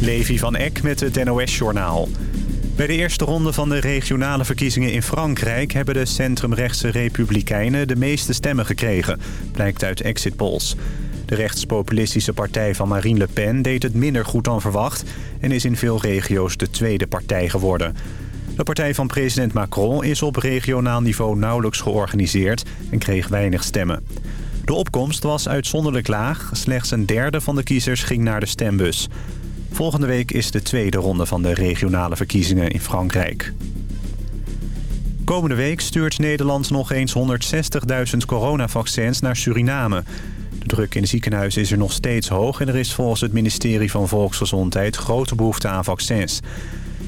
Levi van Eck met het NOS-journaal. Bij de eerste ronde van de regionale verkiezingen in Frankrijk... hebben de centrumrechtse republikeinen de meeste stemmen gekregen... blijkt uit exit polls. De rechtspopulistische partij van Marine Le Pen deed het minder goed dan verwacht... en is in veel regio's de tweede partij geworden. De partij van president Macron is op regionaal niveau nauwelijks georganiseerd... en kreeg weinig stemmen. De opkomst was uitzonderlijk laag. Slechts een derde van de kiezers ging naar de stembus. Volgende week is de tweede ronde van de regionale verkiezingen in Frankrijk. Komende week stuurt Nederland nog eens 160.000 coronavaccins naar Suriname. De druk in de ziekenhuizen is er nog steeds hoog... en er is volgens het ministerie van Volksgezondheid grote behoefte aan vaccins.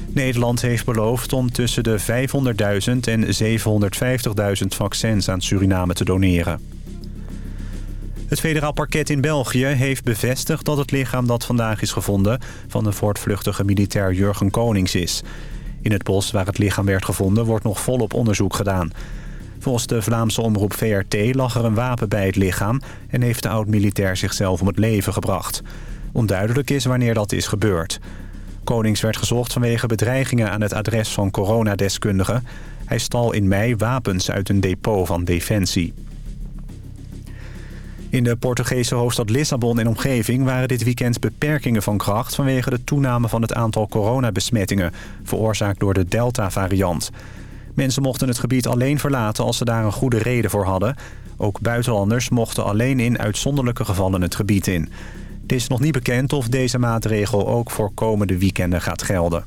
Nederland heeft beloofd om tussen de 500.000 en 750.000 vaccins aan Suriname te doneren. Het federaal parket in België heeft bevestigd dat het lichaam dat vandaag is gevonden... van de voortvluchtige militair Jurgen Konings is. In het bos waar het lichaam werd gevonden wordt nog volop onderzoek gedaan. Volgens de Vlaamse omroep VRT lag er een wapen bij het lichaam... en heeft de oud-militair zichzelf om het leven gebracht. Onduidelijk is wanneer dat is gebeurd. Konings werd gezocht vanwege bedreigingen aan het adres van coronadeskundigen. Hij stal in mei wapens uit een depot van Defensie. In de Portugese hoofdstad Lissabon en omgeving waren dit weekend beperkingen van kracht... vanwege de toename van het aantal coronabesmettingen, veroorzaakt door de Delta-variant. Mensen mochten het gebied alleen verlaten als ze daar een goede reden voor hadden. Ook buitenlanders mochten alleen in uitzonderlijke gevallen het gebied in. Het is nog niet bekend of deze maatregel ook voor komende weekenden gaat gelden.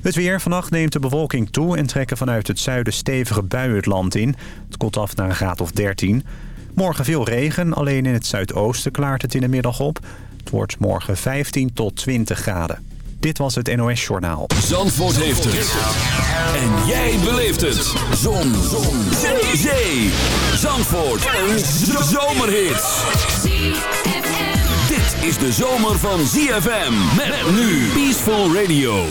Het weer. Vannacht neemt de bewolking toe en trekken vanuit het zuiden stevige buien het land in. Het komt af naar een graad of 13. Morgen veel regen, alleen in het zuidoosten klaart het in de middag op. Het wordt morgen 15 tot 20 graden. Dit was het NOS Journaal. Zandvoort heeft het. En jij beleeft het. Zon. Zon. Zee. Zee. Zandvoort. Een zomerhit. Dit is de zomer van ZFM. Met nu Peaceful Radio.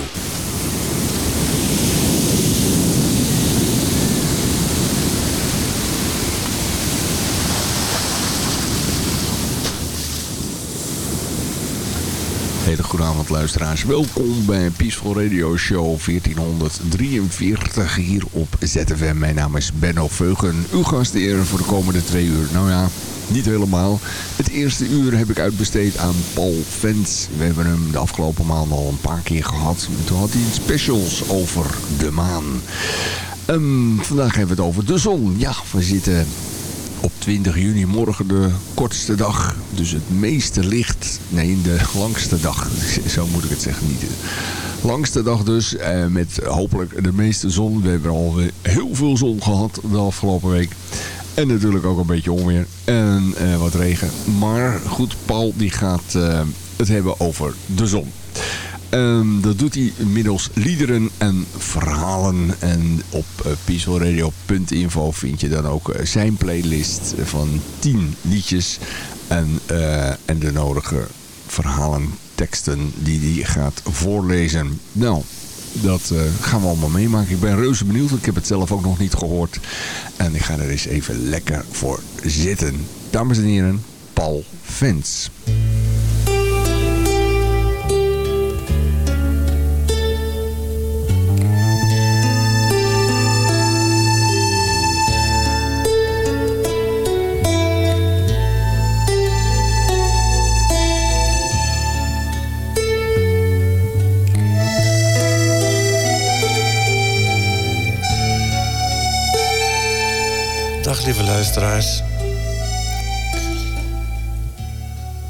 Hele luisteraars. Welkom bij Peaceful Radio Show 1443 hier op ZFM. Mijn naam is Benno Veugen, uw gastheer voor de komende twee uur. Nou ja, niet helemaal. Het eerste uur heb ik uitbesteed aan Paul Vents. We hebben hem de afgelopen maanden al een paar keer gehad. Toen had hij specials over de maan. Um, vandaag hebben we het over de zon. Ja, we zitten op 20 juni, morgen de kortste dag. Dus het meeste licht. Nee, de langste dag. Zo moet ik het zeggen. Niet de langste dag dus. Eh, met hopelijk de meeste zon. We hebben al heel veel zon gehad de afgelopen week. En natuurlijk ook een beetje onweer. En eh, wat regen. Maar goed, Paul die gaat uh, het hebben over de zon. Um, dat doet hij middels liederen en verhalen. En op uh, vind je dan ook uh, zijn playlist van 10 liedjes. En, uh, en de nodige verhalen, teksten die hij gaat voorlezen. Nou, dat gaan we allemaal meemaken. Ik ben reuze benieuwd, ik heb het zelf ook nog niet gehoord. En ik ga er eens even lekker voor zitten. Dames en heren, Paul Vens.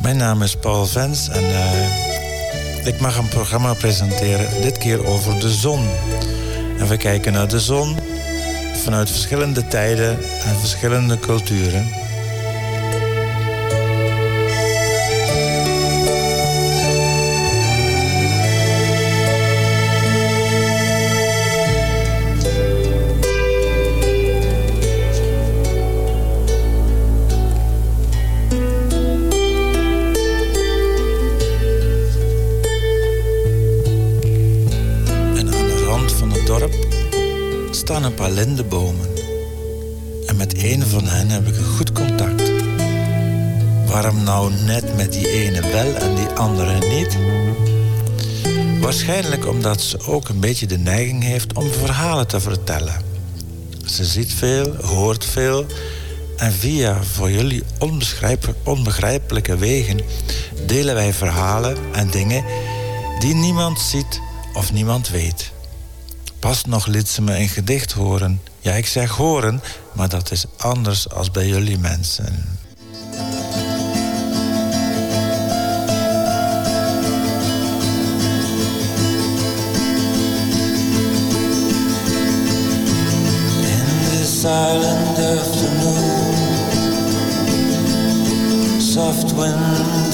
Mijn naam is Paul Vens en uh, ik mag een programma presenteren, dit keer over de zon. En we kijken naar de zon vanuit verschillende tijden en verschillende culturen. Waarschijnlijk omdat ze ook een beetje de neiging heeft om verhalen te vertellen. Ze ziet veel, hoort veel en via voor jullie onbegrijpelijke wegen delen wij verhalen en dingen die niemand ziet of niemand weet. Pas nog liet ze me een gedicht horen. Ja, ik zeg horen, maar dat is anders als bij jullie mensen. Silent afternoon. Soft wind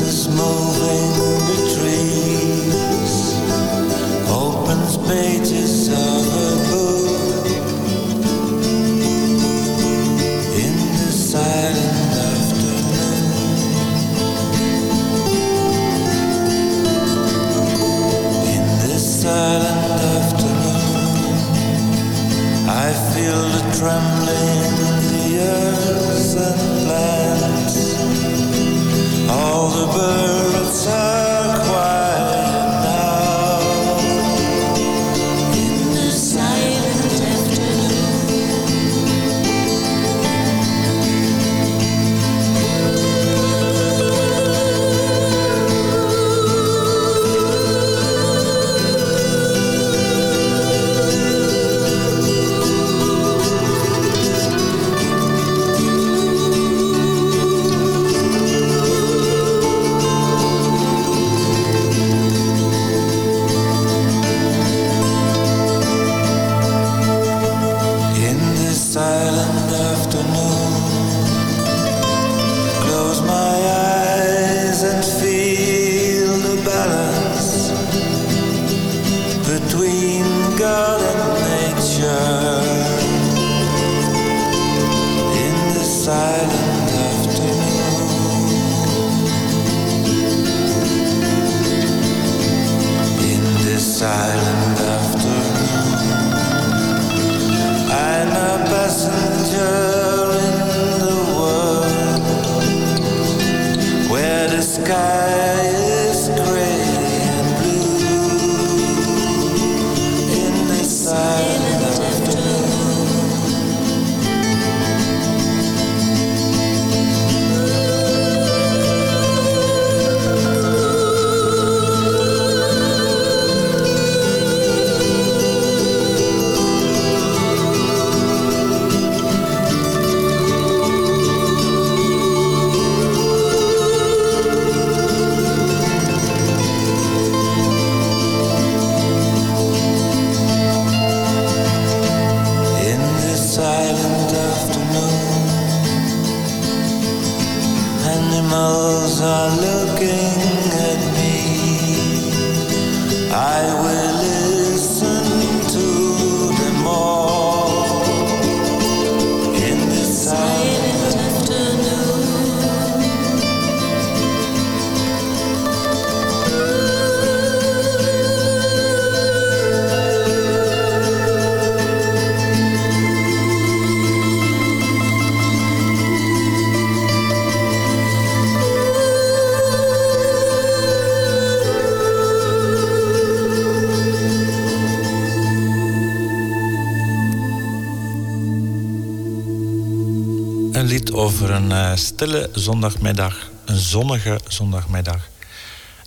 stille zondagmiddag, een zonnige zondagmiddag.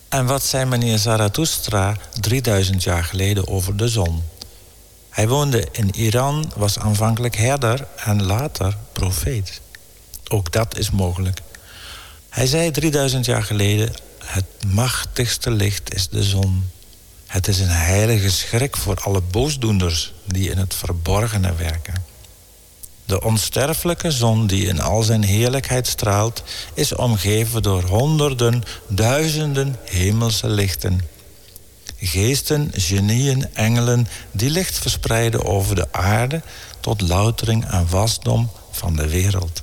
En wat zei meneer Zarathustra 3000 jaar geleden over de zon? Hij woonde in Iran, was aanvankelijk herder en later profeet. Ook dat is mogelijk. Hij zei 3000 jaar geleden: Het machtigste licht is de zon. Het is een heilige schrik voor alle boosdoenders die in het verborgene werken. De onsterfelijke zon die in al zijn heerlijkheid straalt, is omgeven door honderden, duizenden hemelse lichten. Geesten, genieën, engelen die licht verspreiden over de aarde tot loutering en wasdom van de wereld.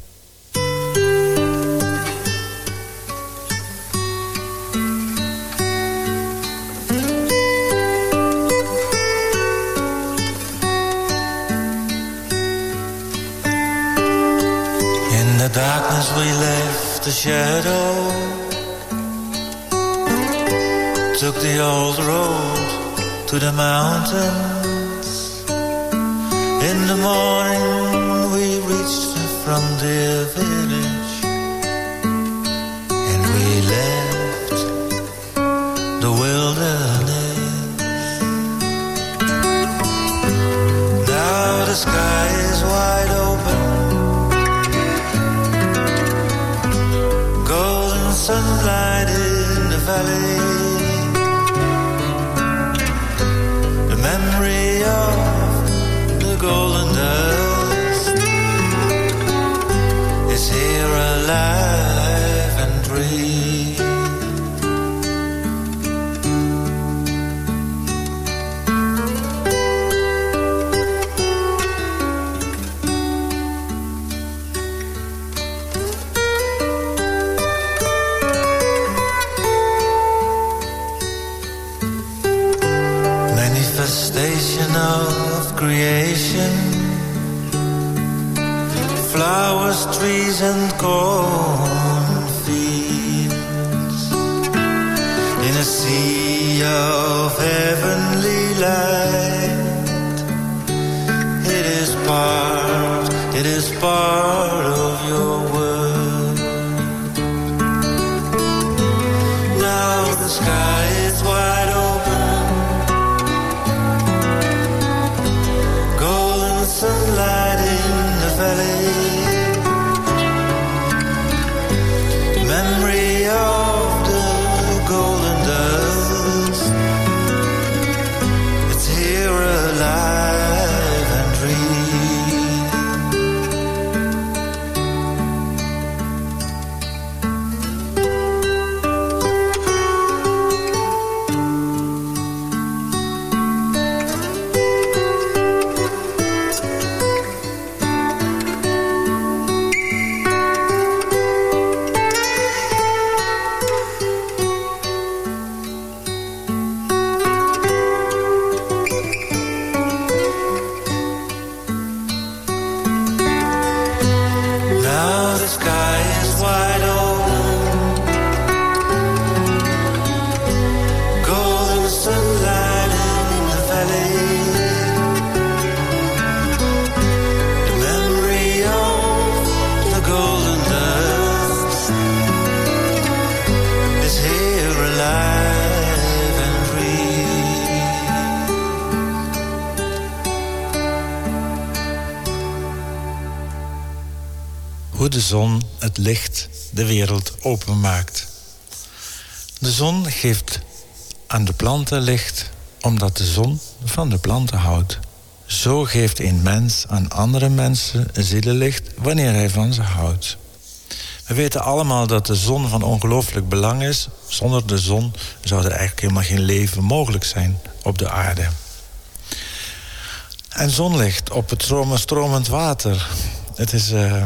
Darkness we left the shadow took the old road to the mountains. In the morning we reached from the village and we left trees and cornfields. In a sea of heavenly light. It is part, it is part het licht de wereld openmaakt. De zon geeft aan de planten licht omdat de zon van de planten houdt. Zo geeft een mens aan andere mensen zielenlicht wanneer hij van ze houdt. We weten allemaal dat de zon van ongelooflijk belang is. Zonder de zon zou er eigenlijk helemaal geen leven mogelijk zijn op de aarde. En zonlicht op het stromen- stromend water. Het is eh,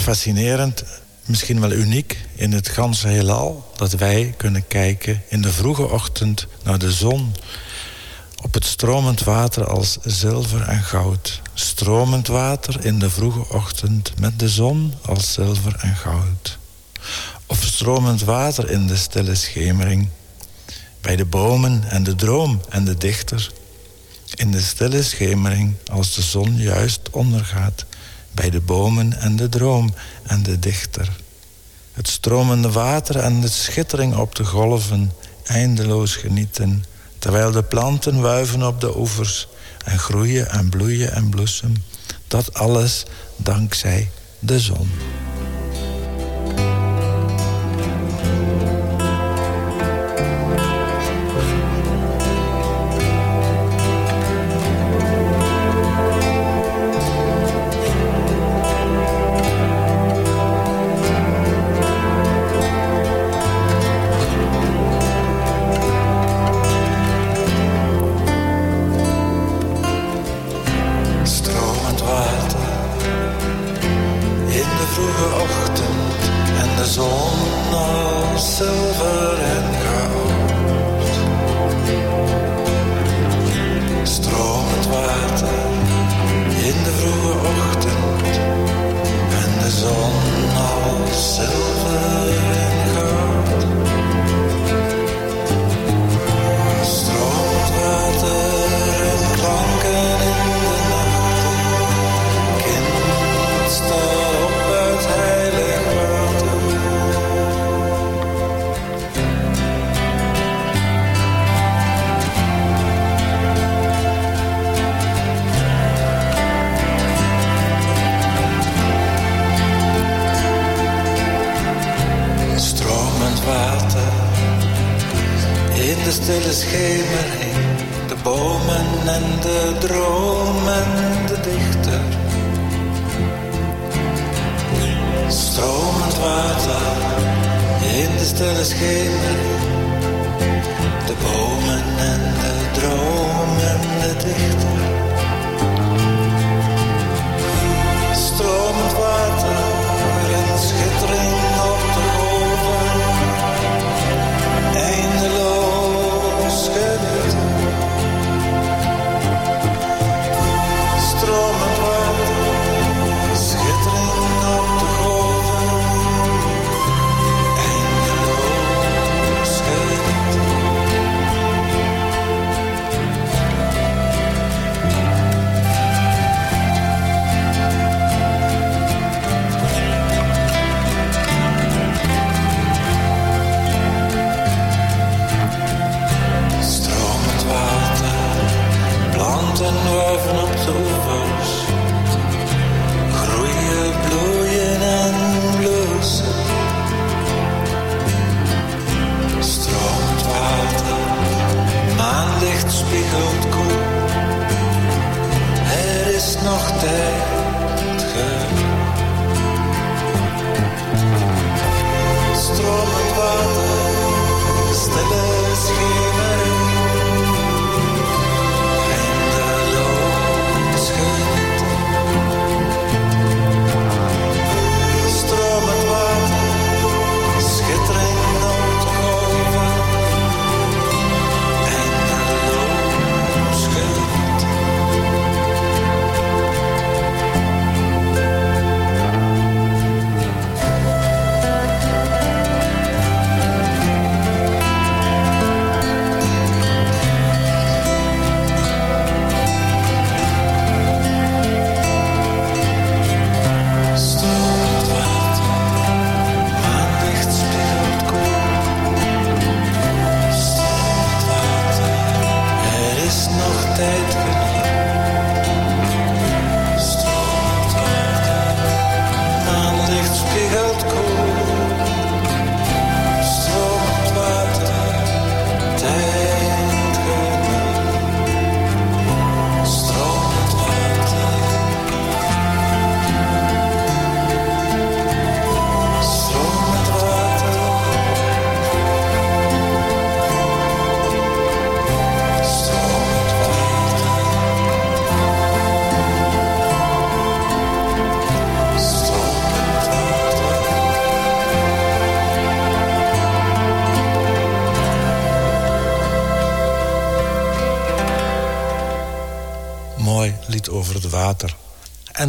fascinerend, misschien wel uniek in het ganse heelal... dat wij kunnen kijken in de vroege ochtend naar de zon... op het stromend water als zilver en goud. Stromend water in de vroege ochtend met de zon als zilver en goud. Of stromend water in de stille schemering... bij de bomen en de droom en de dichter... In de stille schemering, als de zon juist ondergaat, bij de bomen en de droom en de dichter. Het stromende water en de schittering op de golven, eindeloos genieten, terwijl de planten wuiven op de oevers en groeien en bloeien en bloesem. Dat alles dankzij de zon.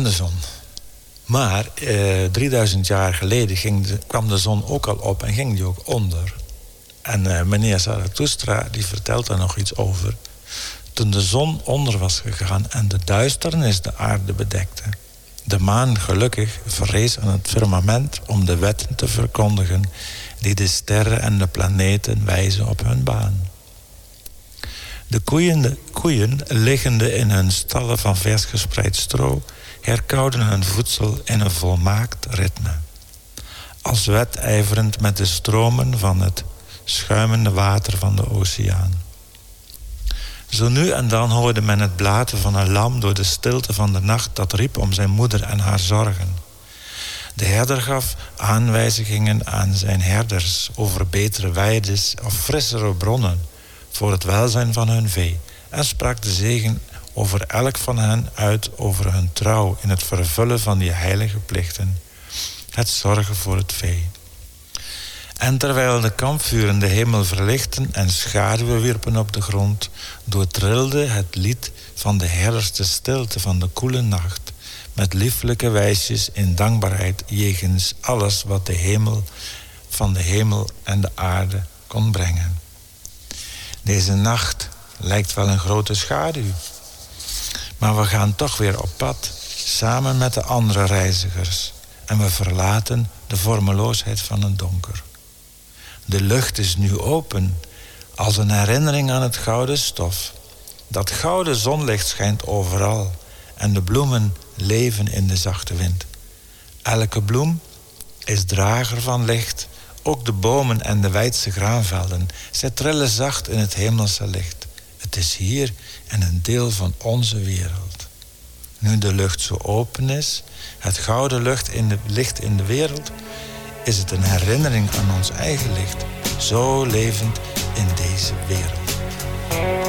De zon. Maar eh, 3000 jaar geleden ging de- kwam de zon ook al op en ging die ook onder. En eh, meneer Zarathustra die vertelt daar nog iets over. Toen de zon onder was gegaan en de duisternis de aarde bedekte. De maan gelukkig verrees aan het firmament om de wetten te verkondigen die de sterren en de planeten wijzen op hun baan. De koeien, de koeien, liggende in hun stallen van vers gespreid stro, herkouden hun voedsel in een volmaakt ritme. Als wedijverend met de stromen van het schuimende water van de oceaan. Zo nu en dan hoorde men het blaten van een lam door de stilte van de nacht dat riep om zijn moeder en haar zorgen. De herder gaf aanwijzingen aan zijn herders over betere weides of frissere bronnen voor het welzijn van hun vee en sprak de zegen over elk van hen uit over hun trouw in het vervullen van die heilige plichten, het zorgen voor het vee. En terwijl de kampvuren de hemel verlichten en schaduwen wierpen op de grond, doortrilde het lied van de herders de stilte van de koele nacht, met lieflijke wijsjes in dankbaarheid jegens alles wat de hemel van de hemel en de aarde kon brengen. Deze nacht lijkt wel een grote schaduw, maar we gaan toch weer op pad, samen met de andere reizigers. En we verlaten de vormeloosheid van het donker. De lucht is nu open, als een herinnering aan het gouden stof. Dat gouden zonlicht schijnt overal en de bloemen leven in de zachte wind. Elke bloem is drager van licht, ook de bomen en de wijdse graanvelden. Zij trillen zacht in het hemelse licht. Het is hier en een deel van onze wereld. Nu de lucht zo open is, het gouden lucht licht in de wereld, is het een herinnering aan ons eigen licht, zo levend in deze wereld.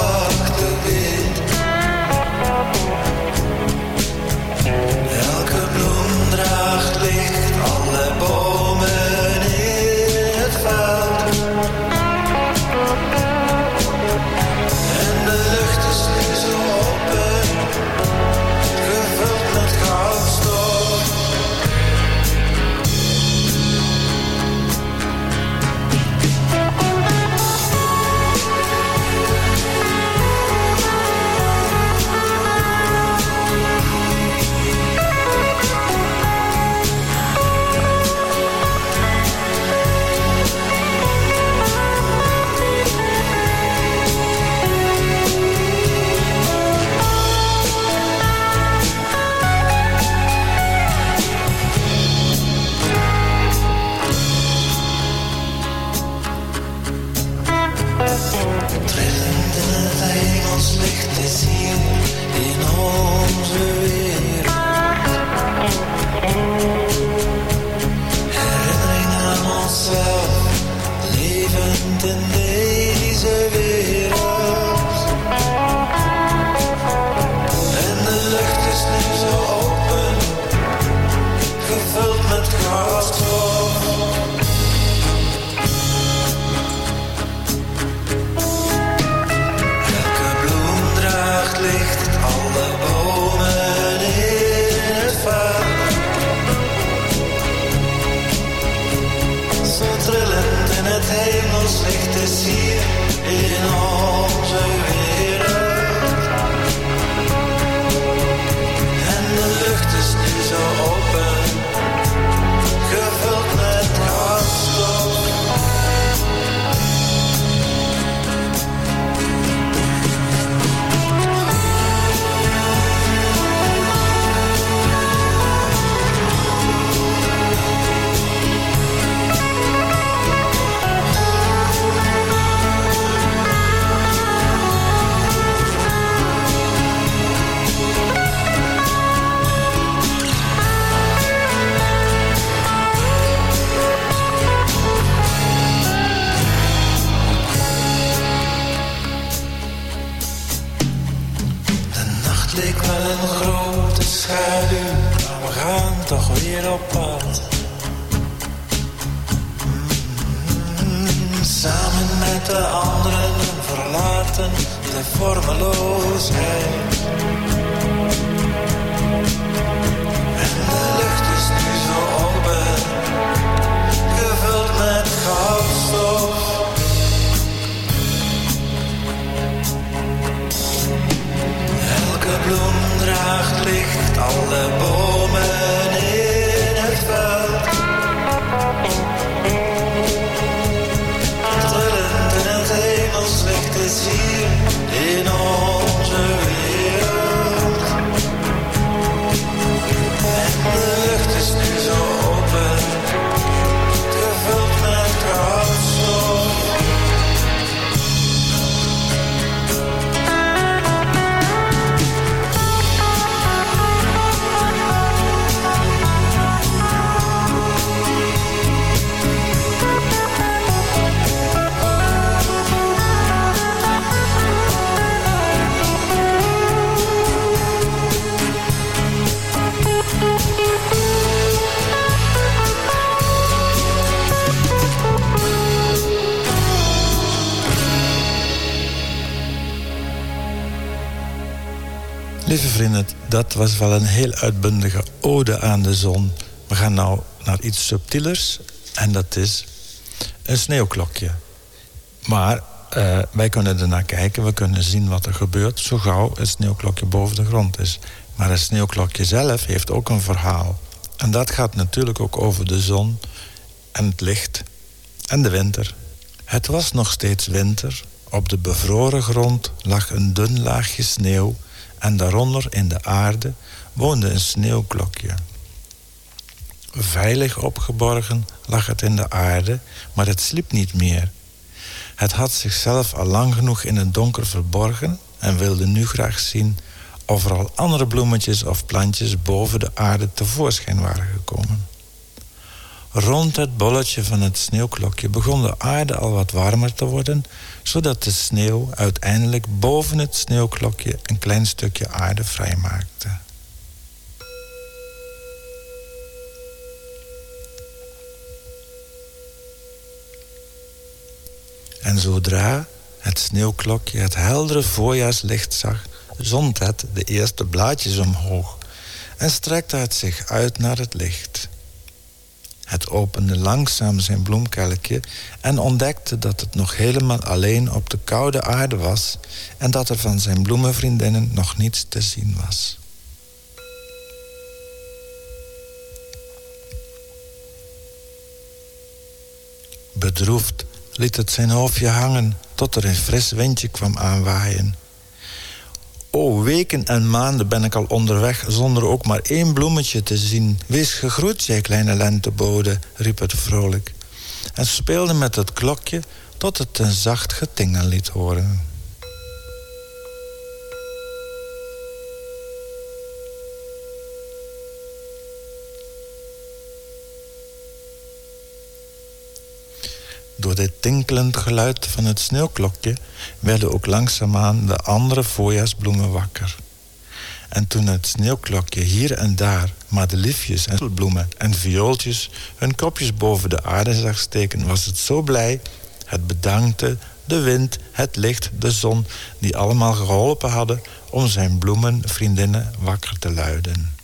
Trillende als licht te zien. Dat was wel een heel uitbundige ode aan de zon. We gaan nou naar iets subtielers en dat is een sneeuwklokje. Maar uh, wij kunnen ernaar kijken, we kunnen zien wat er gebeurt... zo gauw het sneeuwklokje boven de grond is. Maar het sneeuwklokje zelf heeft ook een verhaal. En dat gaat natuurlijk ook over de zon en het licht en de winter. Het was nog steeds winter. Op de bevroren grond lag een dun laagje sneeuw... en daaronder in de aarde woonde een sneeuwklokje. Veilig opgeborgen lag het in de aarde, maar het sliep niet meer... Het had zichzelf al lang genoeg in het donker verborgen en wilde nu graag zien of er al andere bloemetjes of plantjes boven de aarde tevoorschijn waren gekomen. Rond het bolletje van het sneeuwklokje begon de aarde al wat warmer te worden, zodat de sneeuw uiteindelijk boven het sneeuwklokje een klein stukje aarde vrijmaakte. En zodra het sneeuwklokje het heldere voorjaarslicht zag, zond het de eerste blaadjes omhoog en strekte het zich uit naar het licht. Het opende langzaam zijn bloemkelkje en ontdekte dat het nog helemaal alleen op de koude aarde was en dat er van zijn bloemenvriendinnen nog niets te zien was. Bedroefd liet het zijn hoofdje hangen tot er een fris windje kwam aanwaaien. O, weken en maanden ben ik al onderweg zonder ook maar één bloemetje te zien. Wees gegroet, jij kleine lentebode, riep het vrolijk. En speelde met het klokje tot het een zacht getingel liet horen. Door dit tinkelend geluid van het sneeuwklokje werden ook langzaamaan de andere voorjaarsbloemen wakker. En toen het sneeuwklokje hier en daar madeliefjes en bloemen en viooltjes hun kopjes boven de aarde zag steken, was het zo blij. Het bedankte de wind, het licht, de zon, die allemaal geholpen hadden om zijn bloemenvriendinnen wakker te luiden.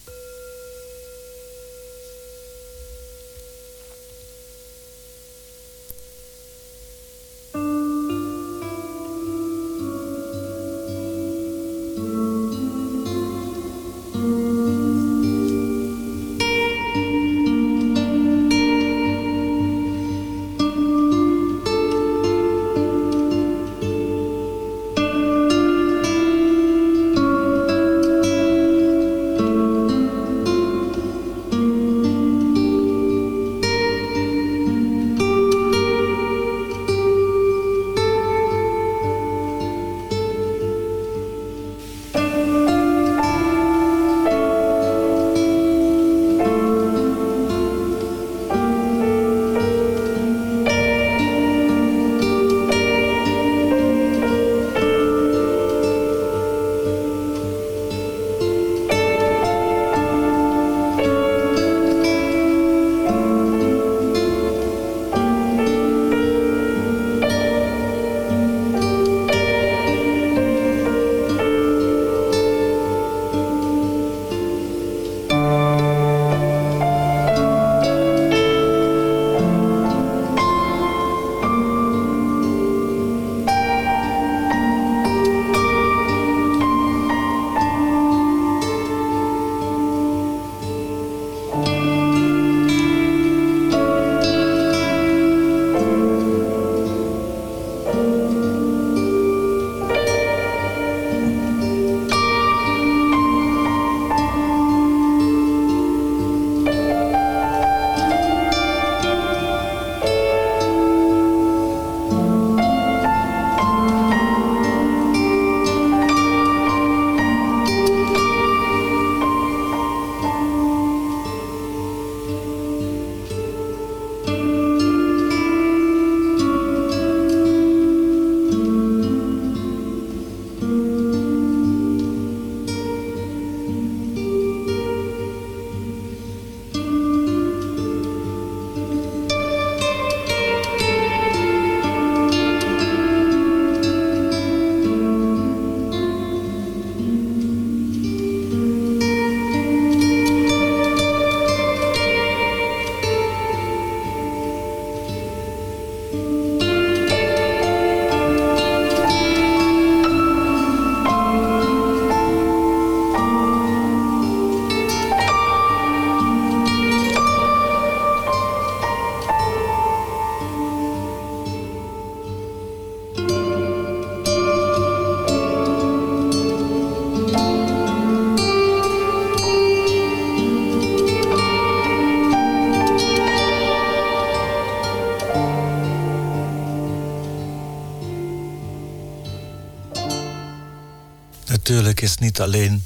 Is niet alleen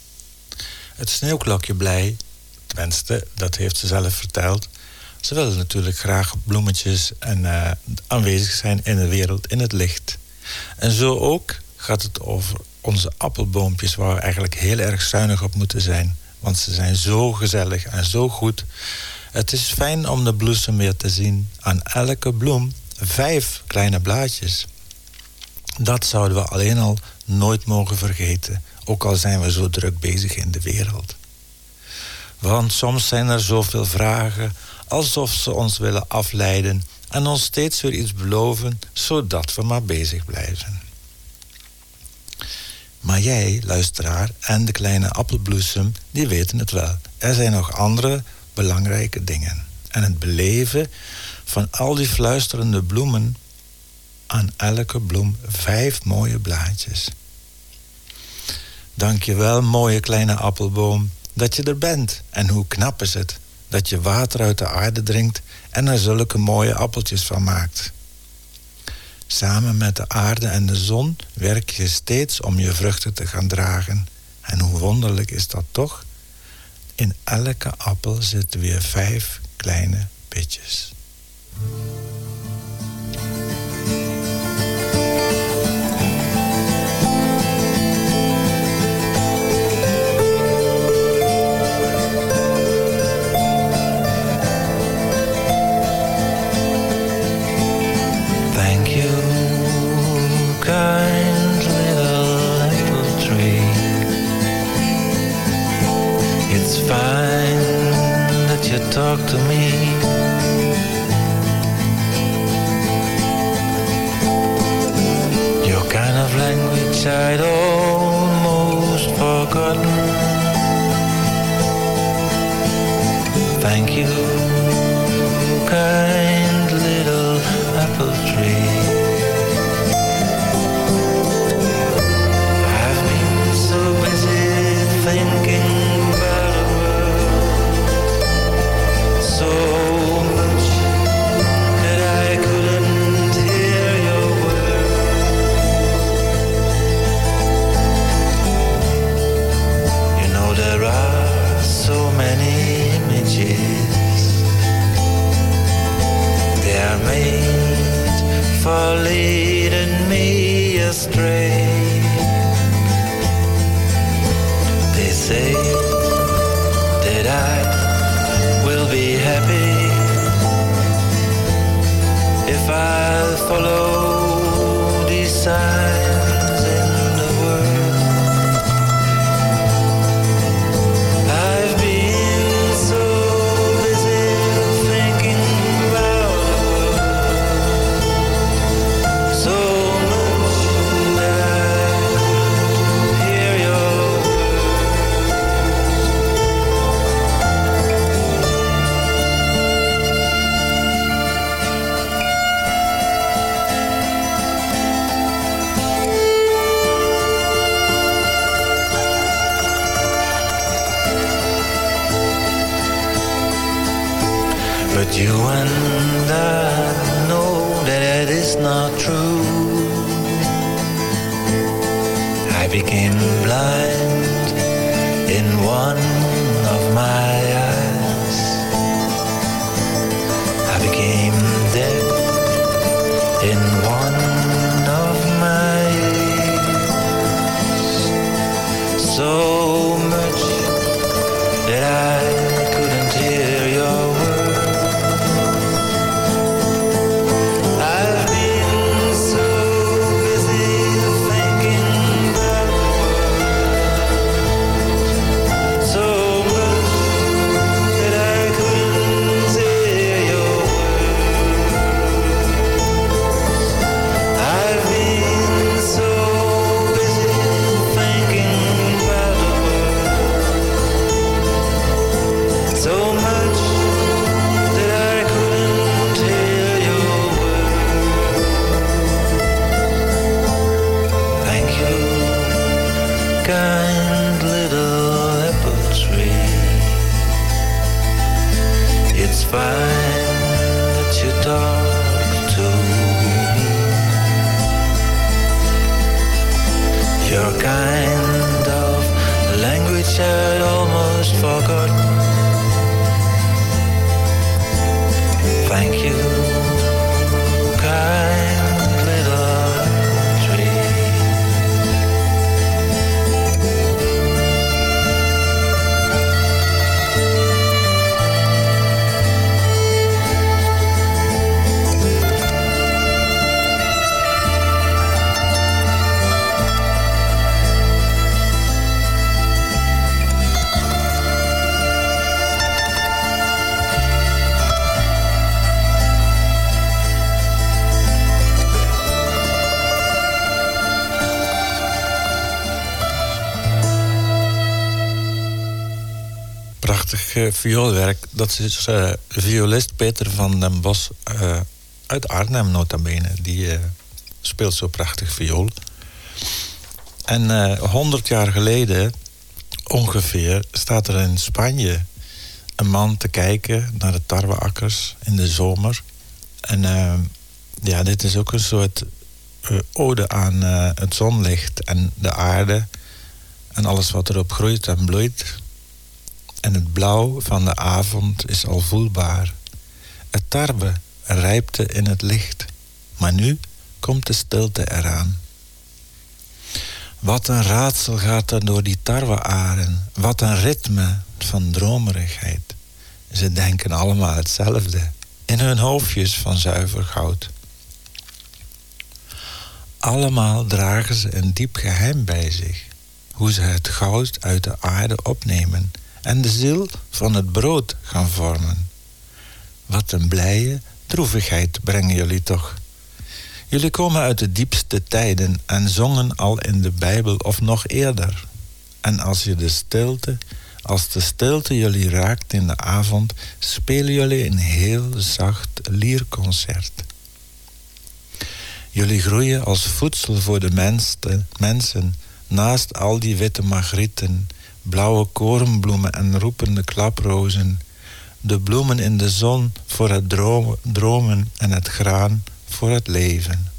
het sneeuwklokje blij. Tenminste, dat heeft ze zelf verteld. Ze willen natuurlijk graag bloemetjes en uh, aanwezig zijn in de wereld, in het licht. En zo ook gaat het over onze appelboompjes, waar we eigenlijk heel erg zuinig op moeten zijn. Want ze zijn zo gezellig en zo goed. Het is fijn om de bloesem weer te zien. Aan elke bloem vijf kleine blaadjes. Dat zouden we alleen al nooit mogen vergeten, ook al zijn we zo druk bezig in de wereld. Want soms zijn er zoveel vragen, alsof ze ons willen afleiden en ons steeds weer iets beloven, zodat we maar bezig blijven. Maar jij, luisteraar, en de kleine appelbloesem, die weten het wel. Er zijn nog andere belangrijke dingen. En het beleven van al die fluisterende bloemen, aan elke bloem vijf mooie blaadjes. Dank je wel, mooie kleine appelboom, dat je er bent. En hoe knap is het dat je water uit de aarde drinkt en er zulke mooie appeltjes van maakt. Samen met de aarde en de zon werk je steeds om je vruchten te gaan dragen. En hoe wonderlijk is dat toch? In elke appel zitten weer vijf kleine pitjes. Talk to me. Your kind of language I'd almost forgotten. Thank you, kind vioolwerk. Dat is uh, violist Peter van den Bos uh, uit Arnhem, nota bene. Die speelt zo prachtig viool. En honderd jaar geleden, ongeveer, staat er in Spanje een man te kijken naar de tarweakkers in de zomer. En ja, dit is ook een soort ode aan het zonlicht en de aarde en alles wat erop groeit en bloeit. En het blauw van de avond is al voelbaar. Het tarwe rijpte in het licht, maar nu komt de stilte eraan. Wat een raadsel gaat er door die tarwearen, wat een ritme van dromerigheid. Ze denken allemaal hetzelfde, in hun hoofdjes van zuiver goud. Allemaal dragen ze een diep geheim bij zich hoe ze het goud uit de aarde opnemen en de ziel van het brood gaan vormen. Wat een blije droevigheid brengen jullie toch. Jullie komen uit de diepste tijden en zongen al in de Bijbel of nog eerder. En als je de stilte, als de stilte jullie raakt in de avond, spelen jullie een heel zacht lierconcert. Jullie groeien als voedsel voor de mensen Naast al die witte magrieten, blauwe korenbloemen en roepende klaprozen. De bloemen in de zon voor het dromen en het graan voor het leven.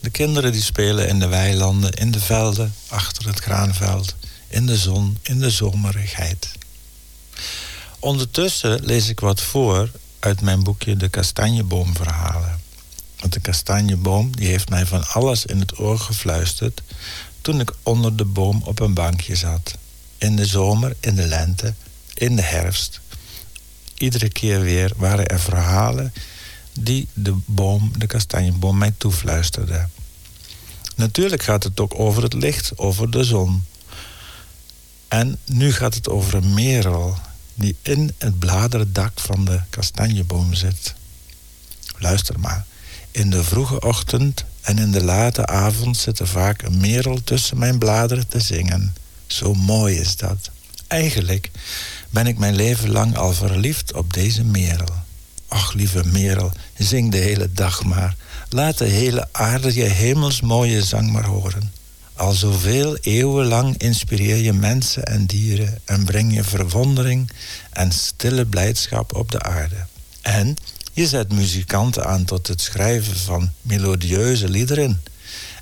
De kinderen die spelen in de weilanden, in de velden, achter het graanveld, in de zon, in de zomerigheid. Ondertussen lees ik wat voor uit mijn boekje De Kastanjeboomverhalen. Want de kastanjeboom die heeft mij van alles in het oor gefluisterd toen ik onder de boom op een bankje zat. In de zomer, in de lente, in de herfst. Iedere keer weer waren er verhalen die de boom, de kastanjeboom, mij toefluisterde. Natuurlijk gaat het ook over het licht, over de zon. En nu gaat het over een merel die in het bladerdak van de kastanjeboom zit. Luister maar. In de vroege ochtend en in de late avond zit er vaak een merel tussen mijn bladeren te zingen. Zo mooi is dat. Eigenlijk ben ik mijn leven lang al verliefd op deze merel. Ach, lieve merel, zing de hele dag maar. Laat de hele aarde je hemelsmooie zang maar horen. Al zoveel eeuwen lang inspireer je mensen en dieren en breng je verwondering en stille blijdschap op de aarde. En je zet muzikanten aan tot het schrijven van melodieuze liederen.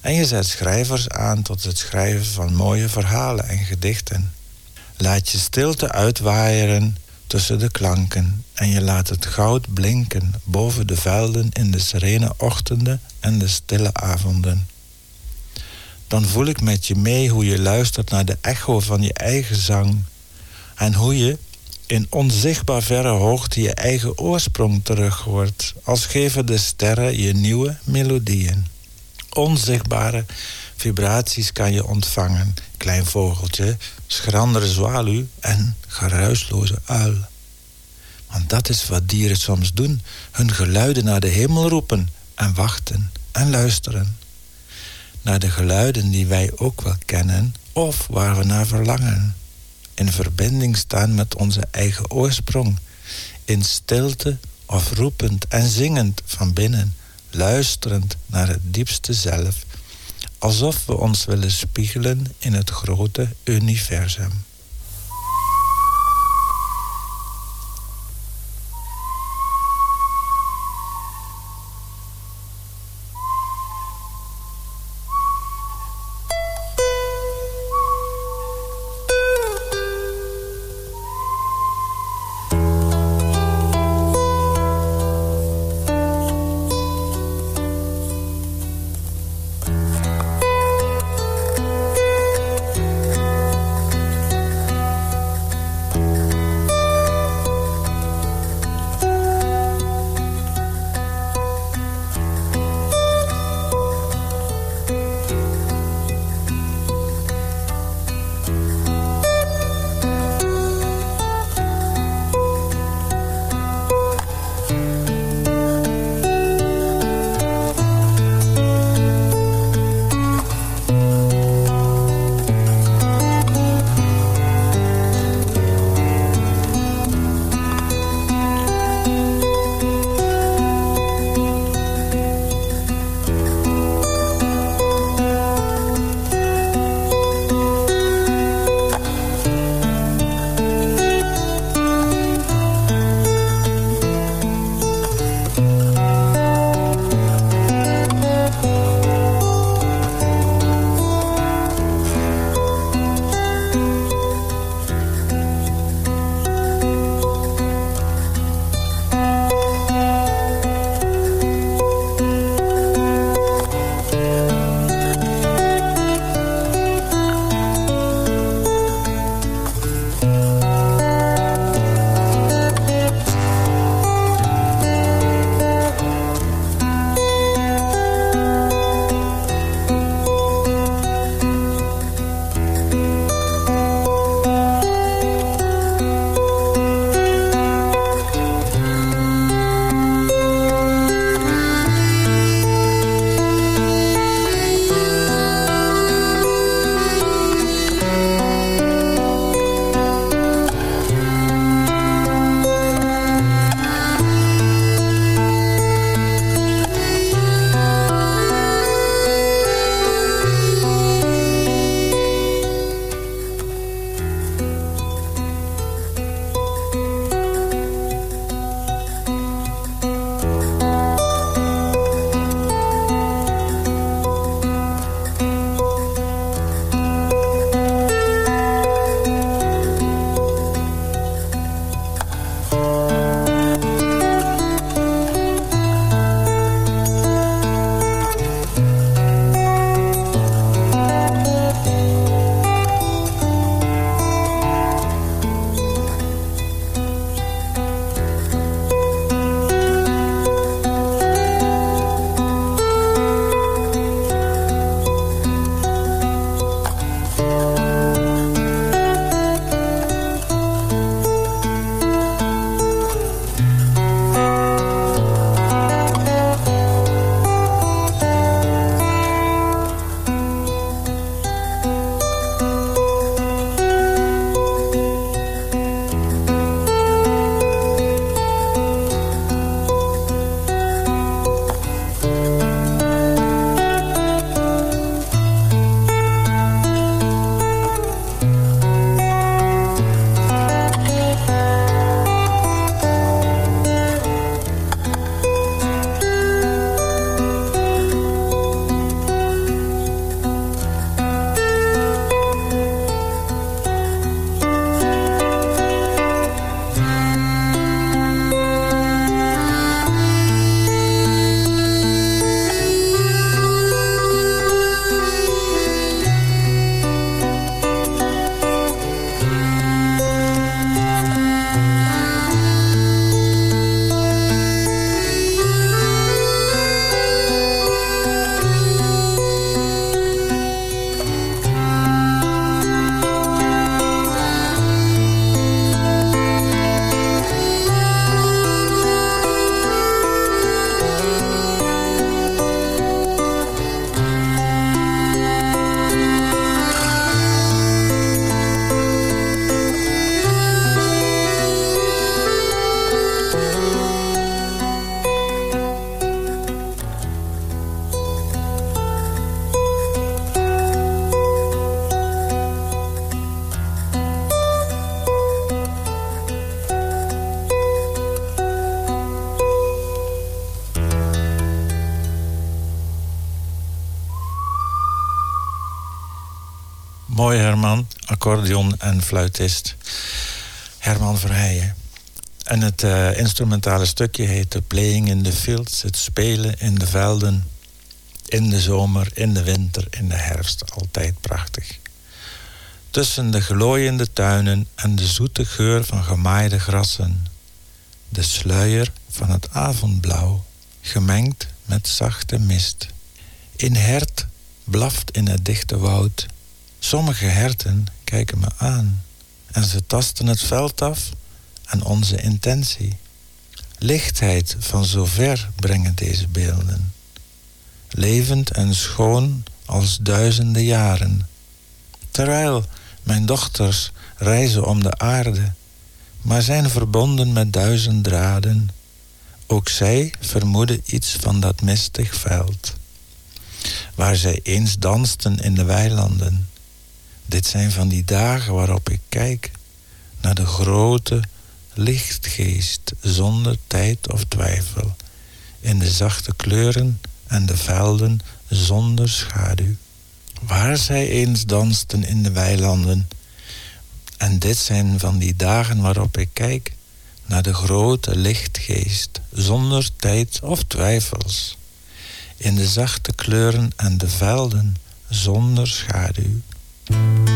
En je zet schrijvers aan tot het schrijven van mooie verhalen en gedichten. Laat je stilte uitwaaieren tussen de klanken en je laat het goud blinken boven de velden in de serene ochtenden en de stille avonden. Dan voel ik met je mee hoe je luistert naar de echo van je eigen zang en hoe je in onzichtbaar verre hoogte je eigen oorsprong terug hoort, als geven de sterren je nieuwe melodieën. Onzichtbare vibraties kan je ontvangen, klein vogeltje, schrandere zwaluw en geruisloze uil. Want dat is wat dieren soms doen: hun geluiden naar de hemel roepen en wachten en luisteren. Naar de geluiden die wij ook wel kennen of waar we naar verlangen. In verbinding staan met onze eigen oorsprong. In stilte of roepend en zingend van binnen, luisterend naar het diepste zelf alsof we ons willen spiegelen in het grote universum. Hoi Herman, accordeon en fluitist. Herman Verheijen. En het uh, instrumentale stukje heet Playing in the Fields. Het spelen in de velden. In de zomer, in de winter, in de herfst. Altijd prachtig. Tussen de glooiende tuinen en de zoete geur van gemaaide grassen. De sluier van het avondblauw, gemengd met zachte mist. In hert blaft in het dichte woud. Sommige herten kijken me aan en ze tasten het veld af en onze intentie. Lichtheid van zover brengen deze beelden. Levend en schoon als duizenden jaren. Terwijl mijn dochters reizen om de aarde, maar zijn verbonden met duizend draden. Ook zij vermoeden iets van dat mistig veld, waar zij eens dansten in de weilanden. Dit zijn van die dagen waarop ik kijk naar de grote lichtgeest zonder tijd of twijfel, in de zachte kleuren en de velden zonder schaduw. Waar zij eens dansten in de weilanden. En dit zijn van die dagen waarop ik kijk naar de grote lichtgeest zonder tijd of twijfels, in de zachte kleuren en de velden zonder schaduw. Thank you.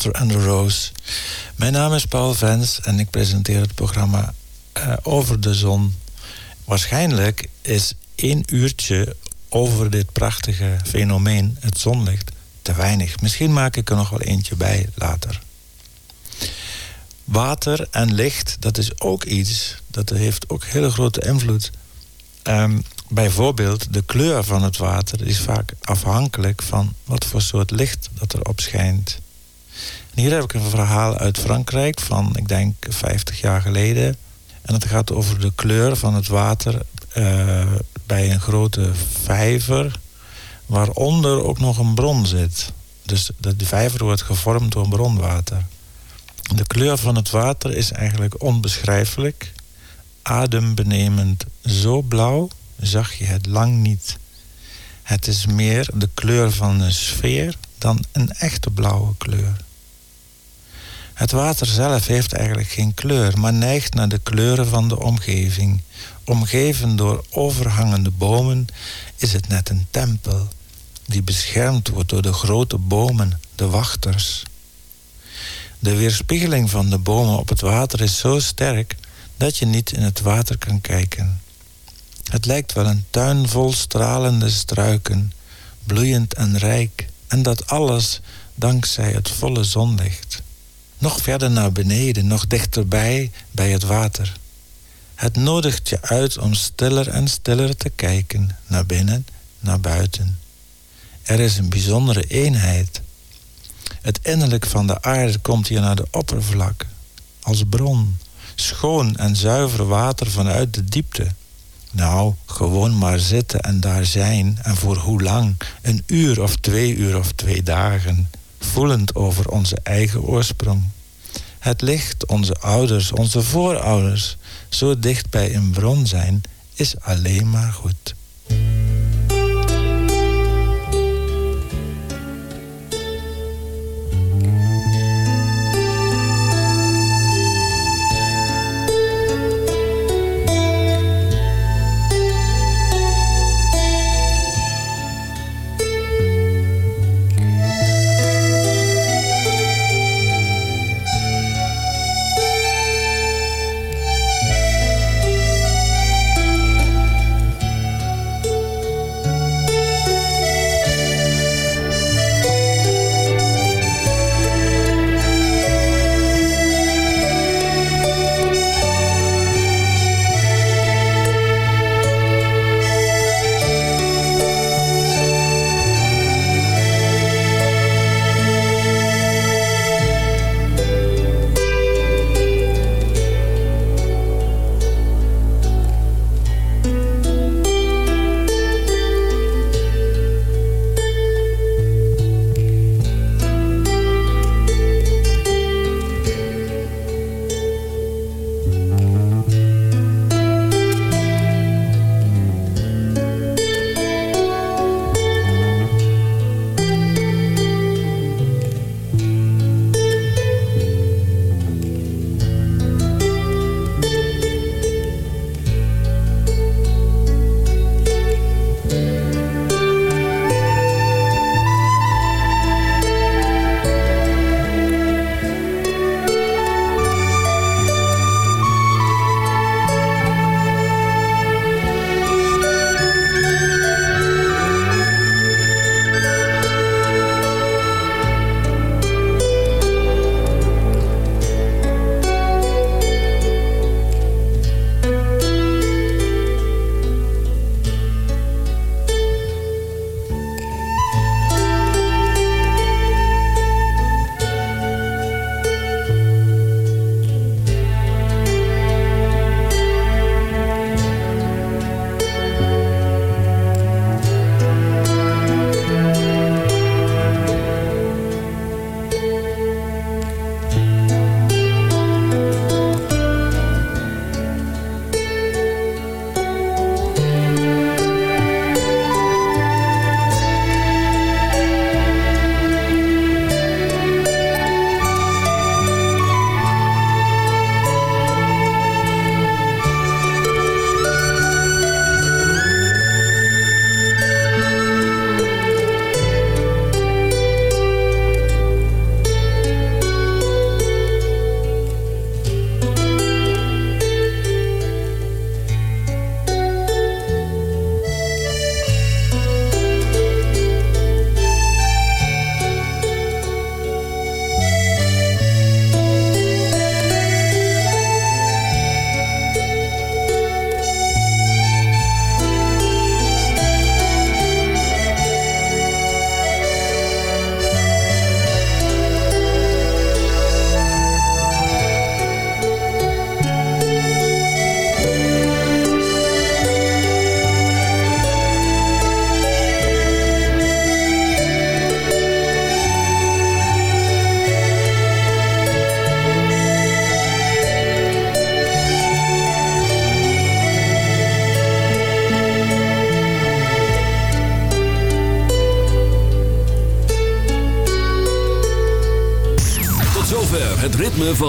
Daughter and the Rose. Mijn naam is Paul Vens en ik presenteer het programma uh, Over de Zon. Waarschijnlijk is één uurtje over dit prachtige fenomeen, het zonlicht, te weinig. Misschien maak ik er nog wel eentje bij later. Water en licht, dat is ook iets, dat heeft ook hele grote invloed. Um, Bijvoorbeeld de kleur van het water is vaak afhankelijk van wat voor soort licht dat erop schijnt. Hier heb ik een verhaal uit Frankrijk van, ik denk, 50 jaar geleden. En het gaat over de kleur van het water uh, bij een grote vijver, waaronder ook nog een bron zit. Dus de vijver wordt gevormd door bronwater. De kleur van het water is eigenlijk onbeschrijfelijk. Adembenemend zo blauw zag je het lang niet. Het is meer de kleur van een sfeer dan een echte blauwe kleur. Het water zelf heeft eigenlijk geen kleur, maar neigt naar de kleuren van de omgeving. Omgeven door overhangende bomen is het net een tempel die beschermd wordt door de grote bomen, de wachters. De weerspiegeling van de bomen op het water is zo sterk dat je niet in het water kan kijken. Het lijkt wel een tuin vol stralende struiken, bloeiend en rijk, en dat alles dankzij het volle zonlicht. Nog verder naar beneden, nog dichterbij bij het water. Het nodigt je uit om stiller en stiller te kijken, naar binnen, naar buiten. Er is een bijzondere eenheid. Het innerlijk van de aarde komt hier naar de oppervlak, als bron, schoon en zuiver water vanuit de diepte. Nou, gewoon maar zitten en daar zijn, en voor hoe lang? Een uur of twee uur of twee dagen, voelend over onze eigen oorsprong. Het licht, onze ouders, onze voorouders, zo dicht bij een bron zijn, is alleen maar goed.